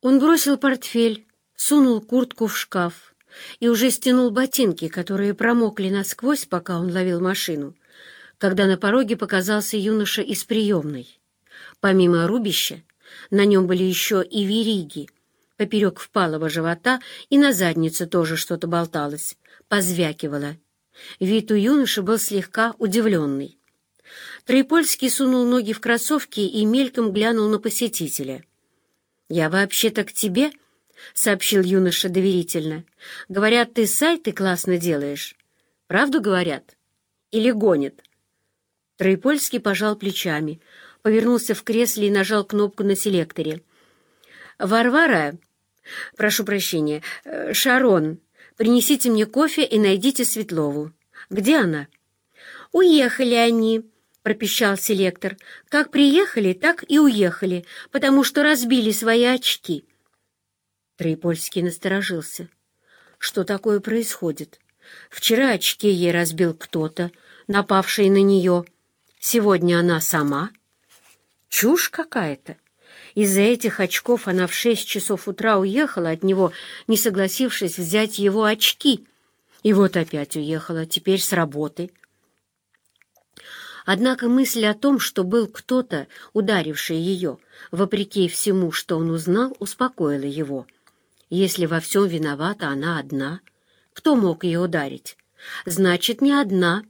Он бросил портфель, сунул куртку в шкаф и уже стянул ботинки, которые промокли насквозь, пока он ловил машину, когда на пороге показался юноша из приемной. Помимо рубища, на нем были еще и вериги. Поперек впалого живота и на заднице тоже что-то болталось, позвякивало. Вид у юноши был слегка удивленный. Троепольский сунул ноги в кроссовки и мельком глянул на посетителя. «Я вообще-то к тебе», — сообщил юноша доверительно. «Говорят, ты сайты классно делаешь. Правду говорят? Или гонят?» Троепольский пожал плечами, повернулся в кресле и нажал кнопку на селекторе. «Варвара, прошу прощения, э, Шарон, принесите мне кофе и найдите Светлову. Где она?» «Уехали они», — пропищал селектор. «Как приехали, так и уехали, потому что разбили свои очки». Троепольский насторожился. «Что такое происходит? Вчера очки ей разбил кто-то, напавший на нее. Сегодня она сама. Чушь какая-то. Из-за этих очков она в шесть часов утра уехала от него, не согласившись взять его очки. И вот опять уехала, теперь с работы». Однако мысль о том, что был кто-то, ударивший ее, вопреки всему, что он узнал, успокоила его. Если во всем виновата она одна, кто мог ее ударить? Значит, не одна.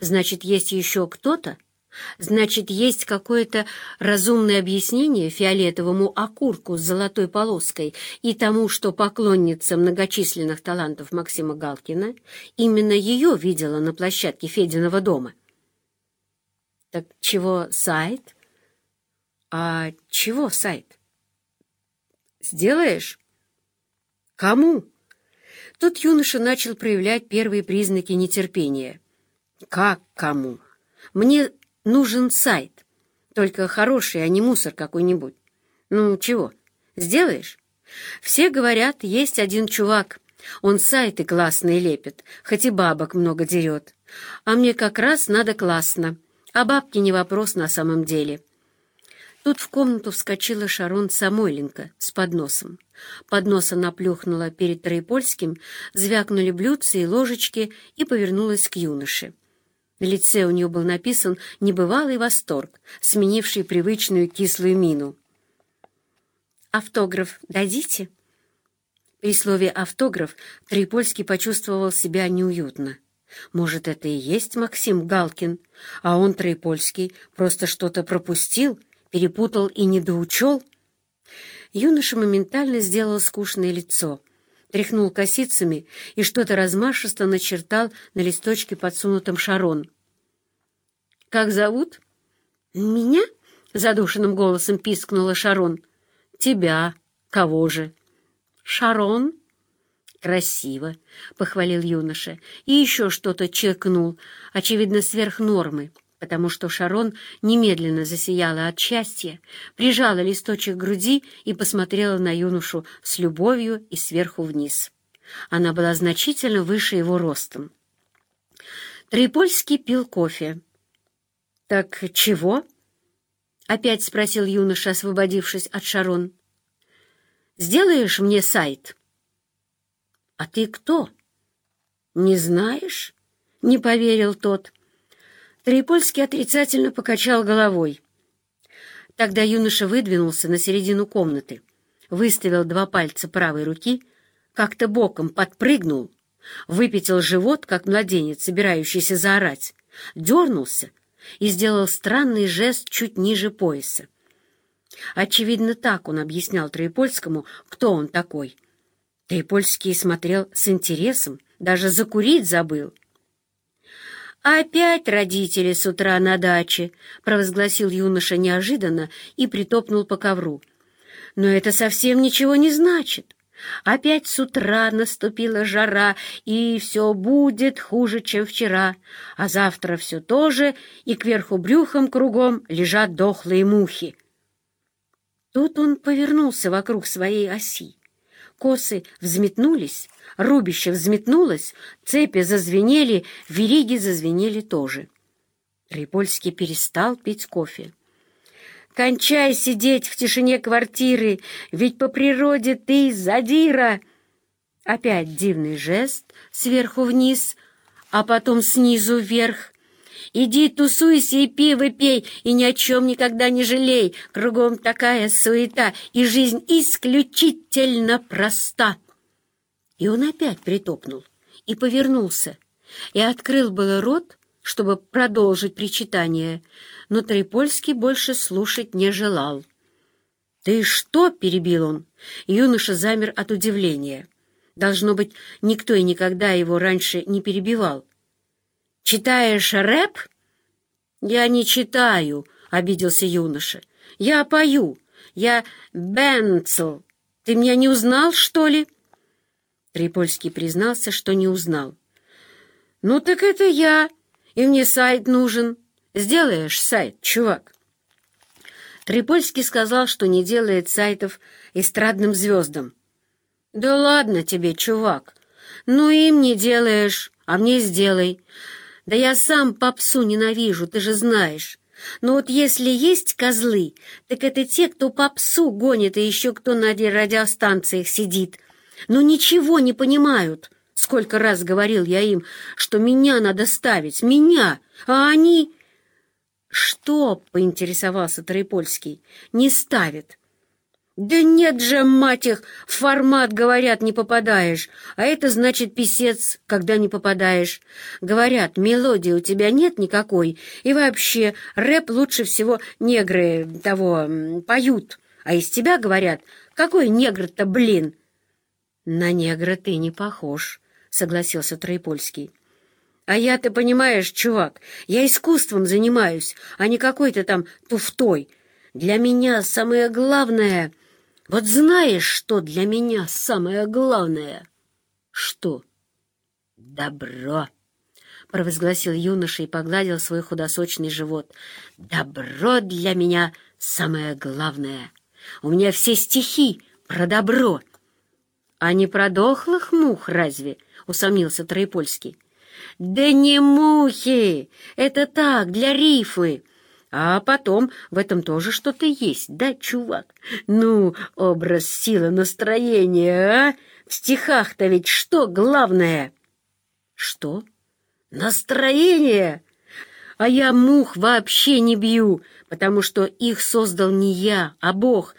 Значит, есть еще кто-то? Значит, есть какое-то разумное объяснение фиолетовому окурку с золотой полоской и тому, что поклонница многочисленных талантов Максима Галкина именно ее видела на площадке Фединого дома. Так чего сайт? А чего сайт? Сделаешь? Кому? Тут юноша начал проявлять первые признаки нетерпения. Как кому? Мне нужен сайт. Только хороший, а не мусор какой-нибудь. Ну, чего, сделаешь? Все говорят, есть один чувак. Он сайты классные лепит, хоть и бабок много дерет. А мне как раз надо классно. А бабки не вопрос на самом деле. Тут в комнату вскочила Шарон Самойленко с подносом. Поднос она плюхнула перед Троепольским, звякнули блюдца и ложечки и повернулась к юноше. На лице у нее был написан небывалый восторг, сменивший привычную кислую мину. «Автограф дадите?» При слове «автограф» Троепольский почувствовал себя неуютно. Может, это и есть Максим Галкин, а он, Троепольский, просто что-то пропустил, перепутал и недоучел? Юноша моментально сделал скучное лицо, тряхнул косицами и что-то размашисто начертал на листочке, подсунутом Шарон. «Как зовут?» «Меня?» — задушенным голосом пискнула Шарон. «Тебя. Кого же?» «Шарон?» «Красиво», — похвалил юноша, и еще что-то чекнул, очевидно, сверх нормы, потому что Шарон немедленно засияла от счастья, прижала листочек к груди и посмотрела на юношу с любовью и сверху вниз. Она была значительно выше его ростом. Трипольский пил кофе. «Так чего?» — опять спросил юноша, освободившись от Шарон. «Сделаешь мне сайт?» «А ты кто?» «Не знаешь?» — не поверил тот. Трипольский отрицательно покачал головой. Тогда юноша выдвинулся на середину комнаты, выставил два пальца правой руки, как-то боком подпрыгнул, выпятил живот, как младенец, собирающийся заорать, дернулся и сделал странный жест чуть ниже пояса. Очевидно, так он объяснял Троепольскому, кто он такой — Трипольский смотрел с интересом, даже закурить забыл. «Опять родители с утра на даче», — провозгласил юноша неожиданно и притопнул по ковру. «Но это совсем ничего не значит. Опять с утра наступила жара, и все будет хуже, чем вчера, а завтра все то же, и кверху брюхом кругом лежат дохлые мухи». Тут он повернулся вокруг своей оси Косы взметнулись, рубище взметнулось, цепи зазвенели, вериги зазвенели тоже. Рипольский перестал пить кофе. Кончай сидеть в тишине квартиры, ведь по природе ты задира!» Опять дивный жест сверху вниз, а потом снизу вверх. «Иди тусуйся и пиво пей, и ни о чем никогда не жалей. Кругом такая суета, и жизнь исключительно проста». И он опять притопнул и повернулся, и открыл было рот, чтобы продолжить причитание, но Трипольский больше слушать не желал. «Ты что?» — перебил он. Юноша замер от удивления. Должно быть, никто и никогда его раньше не перебивал. «Читаешь рэп?» «Я не читаю», — обиделся юноша. «Я пою. Я Бенцел. Ты меня не узнал, что ли?» Трипольский признался, что не узнал. «Ну так это я, и мне сайт нужен. Сделаешь сайт, чувак?» Трипольский сказал, что не делает сайтов эстрадным звездам. «Да ладно тебе, чувак. Ну, им не делаешь, а мне сделай. Да я сам попсу ненавижу, ты же знаешь. Но вот если есть козлы, так это те, кто попсу гонит, и еще кто на радиостанциях сидит. Но ничего не понимают. Сколько раз говорил я им, что меня надо ставить, меня, а они... «Что?» — поинтересовался Троепольский. «Не ставят. «Да нет же, мать их, в формат, говорят, не попадаешь, а это значит писец, когда не попадаешь. Говорят, мелодии у тебя нет никакой, и вообще рэп лучше всего негры того поют, а из тебя говорят, какой негр-то, блин?» «На негра ты не похож», — согласился Троепольский. «А я, ты понимаешь, чувак, я искусством занимаюсь, а не какой-то там туфтой. Для меня самое главное...» Вот знаешь, что для меня самое главное? Что? Добро, провозгласил юноша и погладил свой худосочный живот. Добро для меня самое главное. У меня все стихи про добро. А не про дохлых мух разве? Усомнился Троепольский. Да не мухи! Это так, для рифы. А потом в этом тоже что-то есть, да, чувак? Ну, образ, сила, настроение, а? В стихах-то ведь что главное? Что? Настроение? А я мух вообще не бью, потому что их создал не я, а Бог.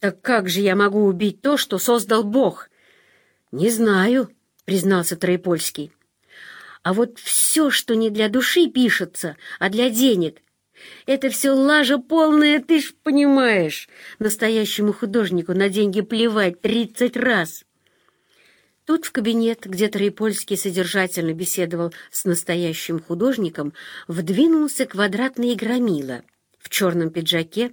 Так как же я могу убить то, что создал Бог? Не знаю, признался Троепольский. А вот все, что не для души пишется, а для денег, это все лажа полная, ты ж понимаешь. Настоящему художнику на деньги плевать тридцать раз. Тут в кабинет, где Троепольский содержательно беседовал с настоящим художником, вдвинулся квадратный громила в черном пиджаке,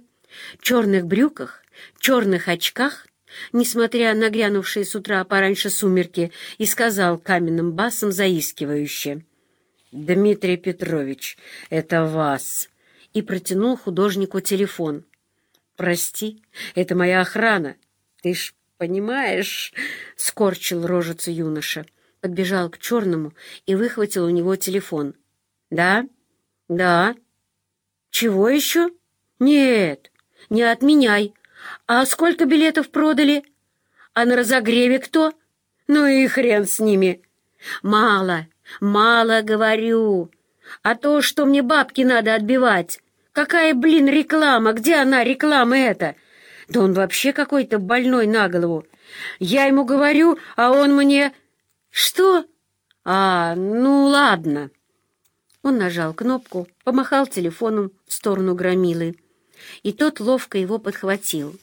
черных брюках, черных очках, несмотря на грянувшие с утра пораньше сумерки, и сказал каменным басом заискивающе. «Дмитрий Петрович, это вас!» И протянул художнику телефон. «Прости, это моя охрана. Ты ж понимаешь...» — скорчил рожицу юноша. Подбежал к черному и выхватил у него телефон. «Да? Да? Чего еще? Нет, не отменяй. А сколько билетов продали? А на разогреве кто? Ну и хрен с ними. Мало, мало говорю. А то, что мне бабки надо отбивать. Какая, блин, реклама? Где она, реклама эта? Да он вообще какой-то больной на голову. Я ему говорю, а он мне... Что? А, ну ладно. Он нажал кнопку, помахал телефоном в сторону громилы, и тот ловко его подхватил.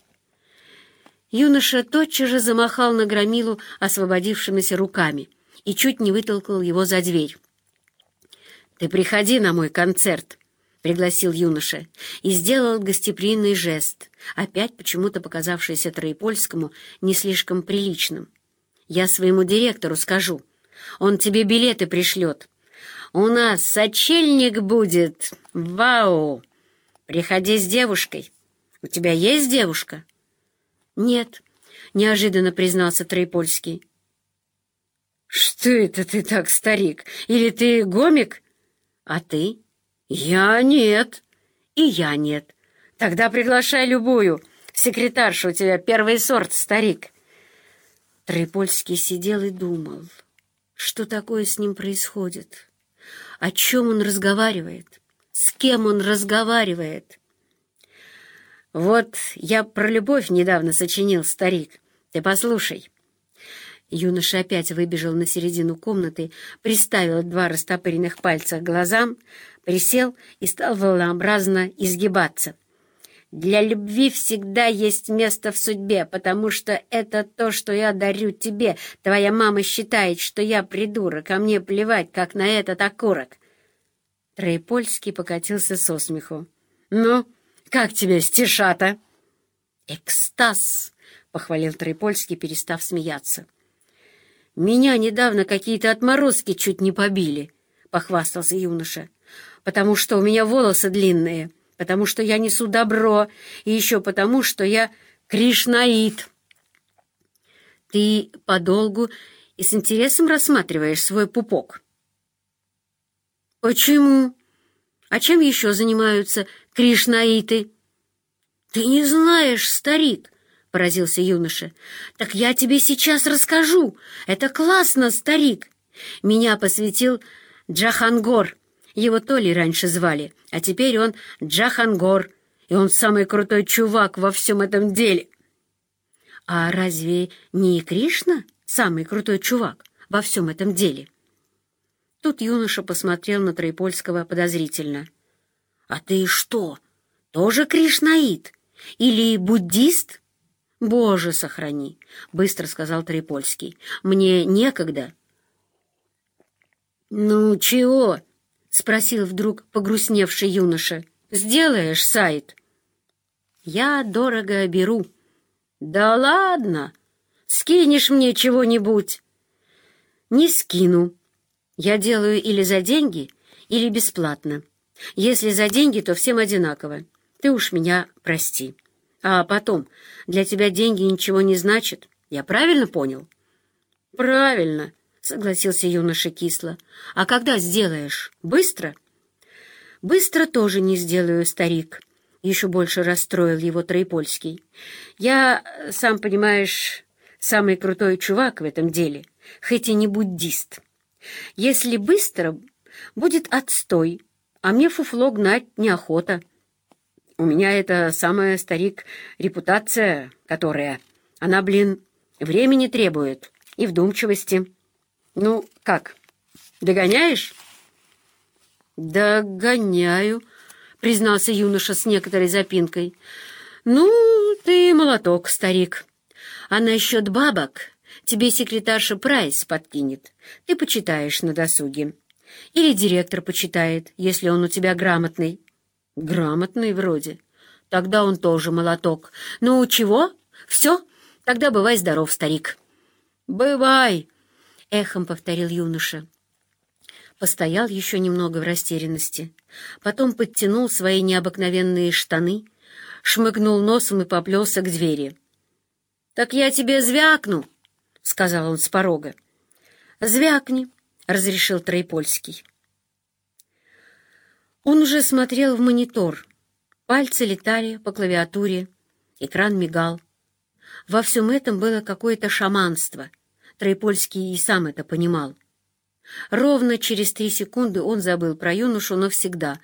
Юноша тотчас же замахал на громилу освободившимися руками и чуть не вытолкал его за дверь. «Ты приходи на мой концерт», — пригласил юноша и сделал гостеприимный жест, опять почему-то показавшийся Троепольскому не слишком приличным. «Я своему директору скажу. Он тебе билеты пришлет. У нас сочельник будет. Вау! Приходи с девушкой. У тебя есть девушка?» «Нет», — неожиданно признался Троепольский. «Что это ты так, старик? Или ты гомик?» «А ты?» «Я нет». «И я нет. Тогда приглашай любую. Секретарша у тебя первый сорт, старик. Троепольский сидел и думал, что такое с ним происходит, о чем он разговаривает, с кем он разговаривает. Вот я про любовь недавно сочинил, старик. Ты послушай. Юноша опять выбежал на середину комнаты, приставил два растопыренных пальца к глазам, присел и стал волнообразно изгибаться. «Для любви всегда есть место в судьбе, потому что это то, что я дарю тебе. Твоя мама считает, что я придурок, а мне плевать, как на этот окурок». Троепольский покатился со смеху. «Ну, как тебе стишата?» «Экстаз!» — похвалил Троепольский, перестав смеяться. «Меня недавно какие-то отморозки чуть не побили», — похвастался юноша, «потому что у меня волосы длинные, потому что я несу добро и еще потому, что я кришнаит». «Ты подолгу и с интересом рассматриваешь свой пупок?» «Почему? А чем еще занимаются кришнаиты?» «Ты не знаешь, старик!» — поразился юноша. «Так я тебе сейчас расскажу. Это классно, старик. Меня посвятил Джахангор. Его Толи раньше звали, а теперь он Джахангор, и он самый крутой чувак во всем этом деле». «А разве не Кришна самый крутой чувак во всем этом деле?» Тут юноша посмотрел на Троепольского подозрительно. «А ты что, тоже кришнаит? Или буддист?» «Боже, сохрани!» — быстро сказал Трипольский. «Мне некогда». «Ну, чего?» — спросил вдруг погрустневший юноша. «Сделаешь сайт?» «Я дорого беру». «Да ладно! Скинешь мне чего-нибудь?» «Не скину. Я делаю или за деньги, или бесплатно. Если за деньги, то всем одинаково. Ты уж меня прости». А потом, для тебя деньги ничего не значат. Я правильно понял? Правильно, согласился юноша кисло. А когда сделаешь? Быстро? Быстро тоже не сделаю, старик. Еще больше расстроил его Троепольский. Я, сам понимаешь, самый крутой чувак в этом деле, хоть и не буддист. Если быстро, будет отстой, а мне фуфло гнать неохота. У меня это самая, старик, репутация, которая... Она, блин, времени требует и вдумчивости. Ну, как, догоняешь? Догоняю, признался юноша с некоторой запинкой. Ну, ты молоток, старик. А насчет бабок тебе секретарша Прайс подкинет. Ты почитаешь на досуге. Или директор почитает, если он у тебя грамотный. Грамотный вроде. Тогда он тоже молоток. Ну, чего? Все? Тогда бывай здоров, старик. Бывай, эхом повторил юноша. Постоял еще немного в растерянности. Потом подтянул свои необыкновенные штаны, шмыгнул носом и поплелся к двери. «Так я тебе звякну!» — сказал он с порога. «Звякни!» — разрешил Троепольский. Он уже смотрел в монитор. Пальцы летали по клавиатуре, экран мигал. Во всем этом было какое-то шаманство. Троепольский и сам это понимал. Ровно через три секунды он забыл про юношу навсегда,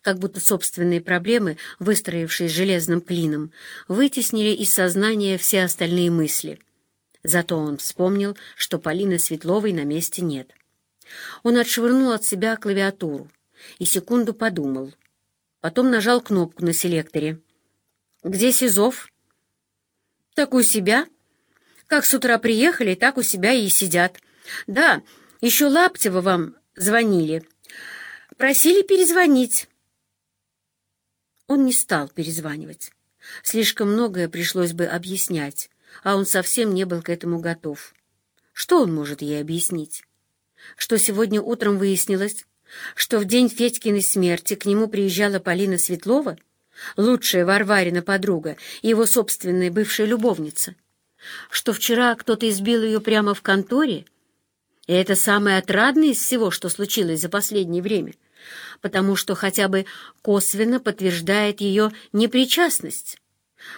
как будто собственные проблемы, выстроившись железным клином, вытеснили из сознания все остальные мысли. Зато он вспомнил, что Полины Светловой на месте нет. Он отшвырнул от себя клавиатуру и секунду подумал. Потом нажал кнопку на селекторе. «Где Сизов?» «Так у себя. Как с утра приехали, так у себя и сидят. Да, еще Лаптева вам звонили. Просили перезвонить». Он не стал перезванивать. Слишком многое пришлось бы объяснять, а он совсем не был к этому готов. Что он может ей объяснить? Что сегодня утром выяснилось, что в день Федькиной смерти к нему приезжала Полина Светлова, лучшая Варварина подруга и его собственная бывшая любовница, что вчера кто-то избил ее прямо в конторе, и это самое отрадное из всего, что случилось за последнее время, потому что хотя бы косвенно подтверждает ее непричастность,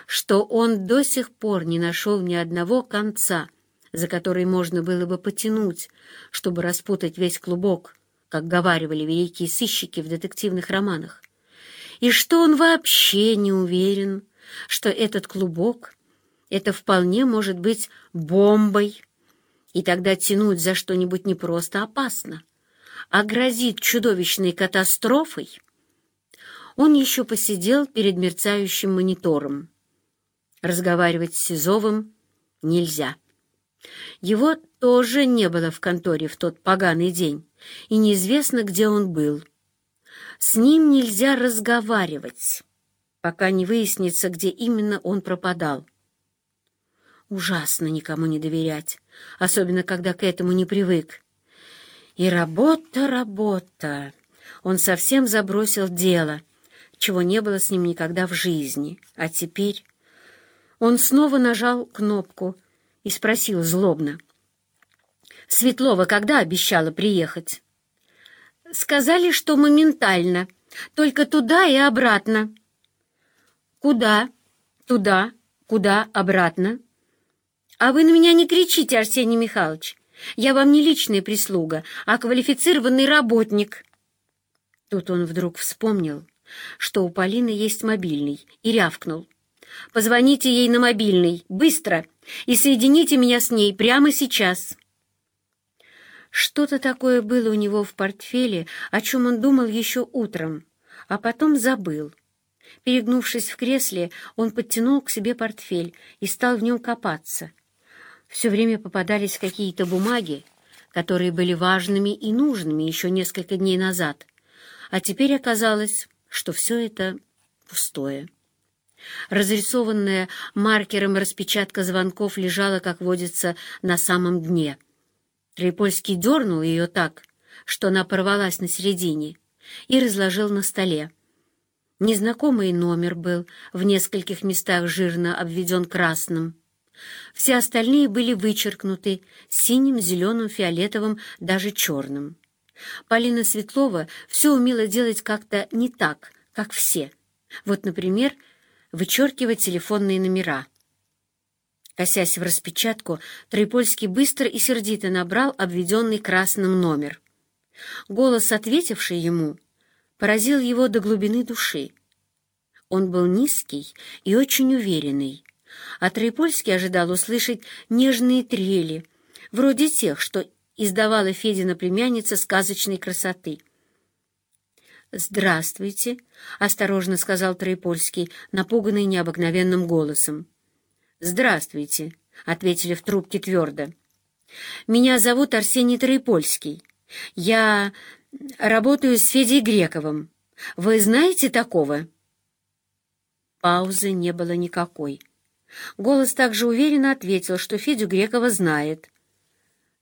что он до сих пор не нашел ни одного конца, за который можно было бы потянуть, чтобы распутать весь клубок, как говаривали великие сыщики в детективных романах, и что он вообще не уверен, что этот клубок — это вполне может быть бомбой, и тогда тянуть за что-нибудь не просто опасно, а грозит чудовищной катастрофой, он еще посидел перед мерцающим монитором. Разговаривать с Сизовым нельзя. Его тоже не было в конторе в тот поганый день, и неизвестно, где он был. С ним нельзя разговаривать, пока не выяснится, где именно он пропадал. Ужасно никому не доверять, особенно когда к этому не привык. И работа, работа. Он совсем забросил дело, чего не было с ним никогда в жизни. А теперь он снова нажал кнопку и спросил злобно. «Светлова когда обещала приехать?» «Сказали, что моментально, только туда и обратно». «Куда? Туда? Куда? Обратно?» «А вы на меня не кричите, Арсений Михайлович. Я вам не личная прислуга, а квалифицированный работник». Тут он вдруг вспомнил, что у Полины есть мобильный, и рявкнул. «Позвоните ей на мобильный, быстро, и соедините меня с ней прямо сейчас». Что-то такое было у него в портфеле, о чем он думал еще утром, а потом забыл. Перегнувшись в кресле, он подтянул к себе портфель и стал в нем копаться — все время попадались какие-то бумаги, которые были важными и нужными еще несколько дней назад, а теперь оказалось, что все это пустое. Разрисованная маркером распечатка звонков лежала, как водится, на самом дне. Трипольский дернул ее так, что она порвалась на середине, и разложил на столе. Незнакомый номер был в нескольких местах жирно обведен красным. Все остальные были вычеркнуты синим, зеленым, фиолетовым, даже черным. Полина Светлова все умела делать как-то не так, как все. Вот, например, вычеркивать телефонные номера. Косясь в распечатку, Троепольский быстро и сердито набрал обведенный красным номер. Голос, ответивший ему, поразил его до глубины души. Он был низкий и очень уверенный, а Троепольский ожидал услышать нежные трели, вроде тех, что издавала Федина племянница сказочной красоты. «Здравствуйте», — осторожно сказал Троепольский, напуганный необыкновенным голосом. «Здравствуйте», — ответили в трубке твердо. «Меня зовут Арсений Троепольский. Я работаю с Федей Грековым. Вы знаете такого?» Паузы не было никакой. Голос также уверенно ответил, что Федю Грекова знает.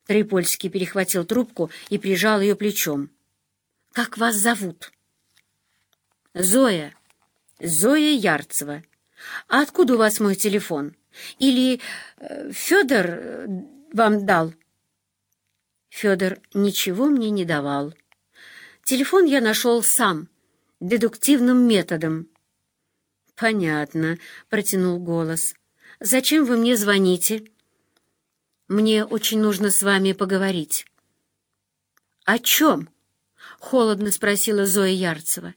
Трипольский перехватил трубку и прижал ее плечом. «Как вас зовут?» «Зоя. Зоя Ярцева. А откуда у вас мой телефон? Или э, Федор э, вам дал?» Федор ничего мне не давал. Телефон я нашел сам, дедуктивным методом. «Понятно», — протянул голос. «Зачем вы мне звоните?» «Мне очень нужно с вами поговорить». «О чем?» — холодно спросила Зоя Ярцева.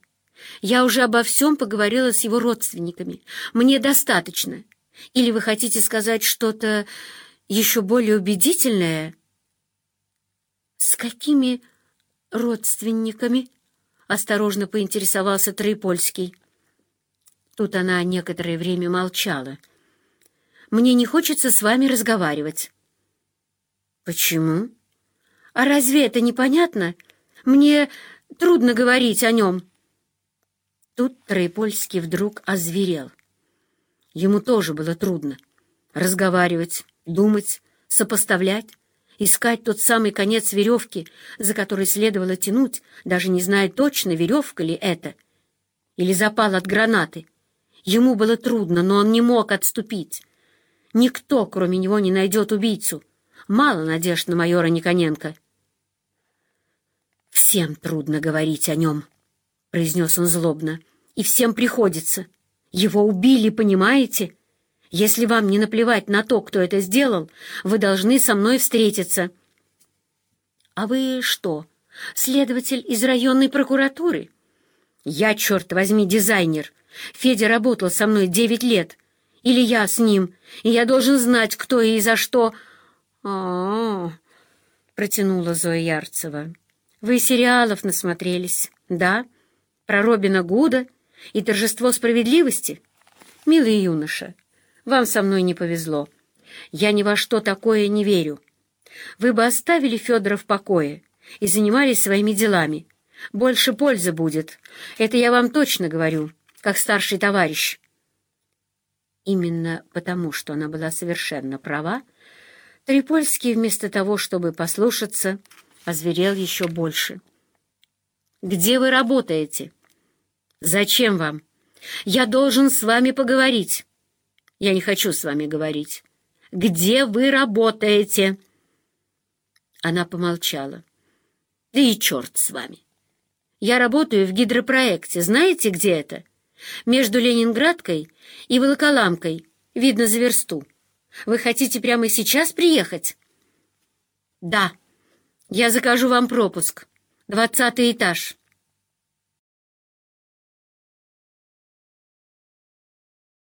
«Я уже обо всем поговорила с его родственниками. Мне достаточно. Или вы хотите сказать что-то еще более убедительное?» «С какими родственниками?» — осторожно поинтересовался Троепольский. Тут она некоторое время молчала. «Мне не хочется с вами разговаривать». «Почему? А разве это непонятно? Мне трудно говорить о нем». Тут Троепольский вдруг озверел. Ему тоже было трудно разговаривать, думать, сопоставлять, искать тот самый конец веревки, за который следовало тянуть, даже не зная точно, веревка ли это, или запал от гранаты. Ему было трудно, но он не мог отступить. Никто, кроме него, не найдет убийцу. Мало надежд на майора Никоненко. «Всем трудно говорить о нем», — произнес он злобно. «И всем приходится. Его убили, понимаете? Если вам не наплевать на то, кто это сделал, вы должны со мной встретиться». «А вы что, следователь из районной прокуратуры?» «Я, черт возьми, дизайнер. Федя работал со мной девять лет. Или я с ним, и я должен знать, кто и за что...» «А-а-а», протянула Зоя Ярцева. «Вы сериалов насмотрелись, да? Про Робина Гуда и торжество справедливости? Милый юноша, вам со мной не повезло. Я ни во что такое не верю. Вы бы оставили Федора в покое и занимались своими делами. Больше пользы будет. Это я вам точно говорю, как старший товарищ». Именно потому, что она была совершенно права, Трипольский вместо того, чтобы послушаться, озверел еще больше. «Где вы работаете?» «Зачем вам? Я должен с вами поговорить». «Я не хочу с вами говорить». «Где вы работаете?» Она помолчала. «Да и черт с вами. Я работаю в гидропроекте. Знаете, где это? Между Ленинградкой и Волоколамкой. Видно за версту. Вы хотите прямо сейчас приехать?» «Да. Я закажу вам пропуск. Двадцатый этаж».